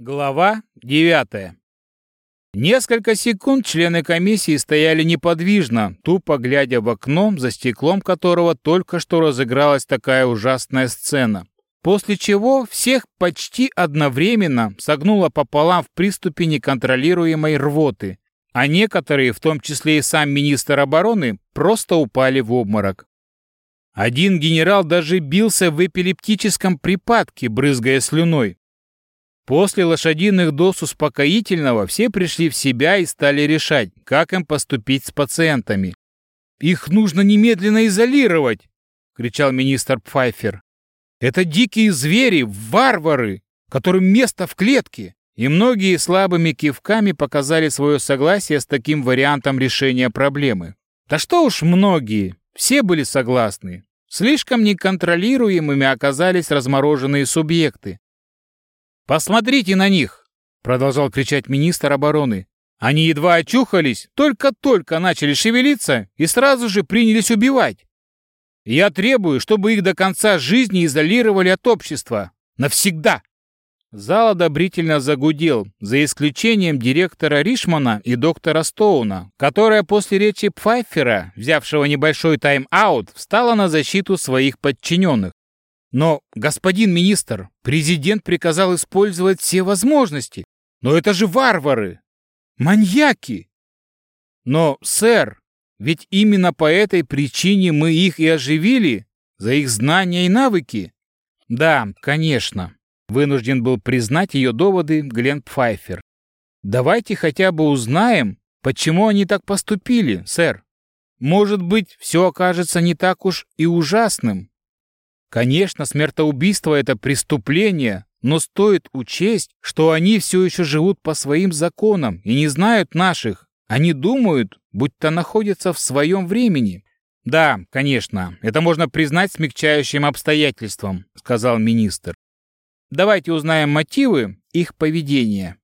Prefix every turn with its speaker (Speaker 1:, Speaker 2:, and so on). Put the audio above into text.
Speaker 1: Глава 9. Несколько секунд члены комиссии стояли неподвижно, тупо глядя в окно, за стеклом которого только что разыгралась такая ужасная сцена. После чего всех почти одновременно согнуло пополам в приступе неконтролируемой рвоты, а некоторые, в том числе и сам министр обороны, просто упали в обморок. Один генерал даже бился в эпилептическом припадке, брызгая слюной. После лошадиных доз успокоительного все пришли в себя и стали решать, как им поступить с пациентами. «Их нужно немедленно изолировать!» — кричал министр Пфайфер. «Это дикие звери, варвары, которым место в клетке!» И многие слабыми кивками показали свое согласие с таким вариантом решения проблемы. Да что уж многие, все были согласны. Слишком неконтролируемыми оказались размороженные субъекты, «Посмотрите на них!» — продолжал кричать министр обороны. «Они едва очухались, только-только начали шевелиться и сразу же принялись убивать. Я требую, чтобы их до конца жизни изолировали от общества. Навсегда!» Зал одобрительно загудел, за исключением директора Ришмана и доктора Стоуна, которая после речи Пфайфера, взявшего небольшой тайм-аут, встала на защиту своих подчиненных. Но, господин министр, президент приказал использовать все возможности. Но это же варвары! Маньяки! Но, сэр, ведь именно по этой причине мы их и оживили, за их знания и навыки. Да, конечно, вынужден был признать ее доводы Глен Пфайфер. Давайте хотя бы узнаем, почему они так поступили, сэр. Может быть, все окажется не так уж и ужасным. Конечно, смертоубийство — это преступление, но стоит учесть, что они все еще живут по своим законам и не знают наших. Они думают, будто находятся в своем времени. «Да, конечно, это можно признать смягчающим обстоятельством», — сказал министр. «Давайте узнаем мотивы их поведения».